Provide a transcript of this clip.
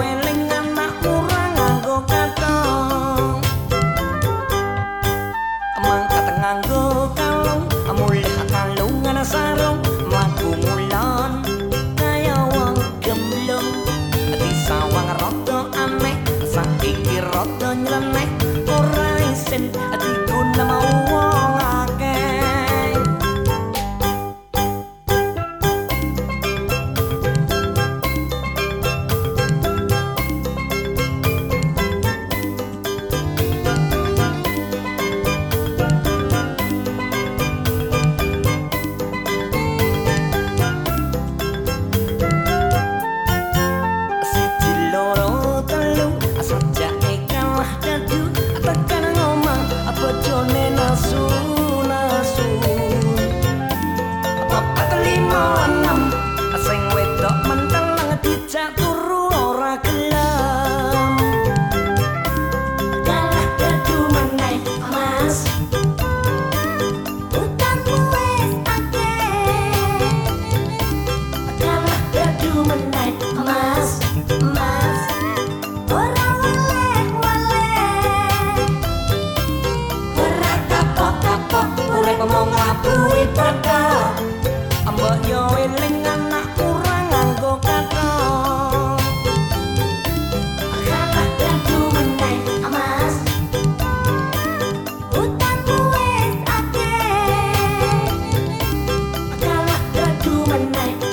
one night.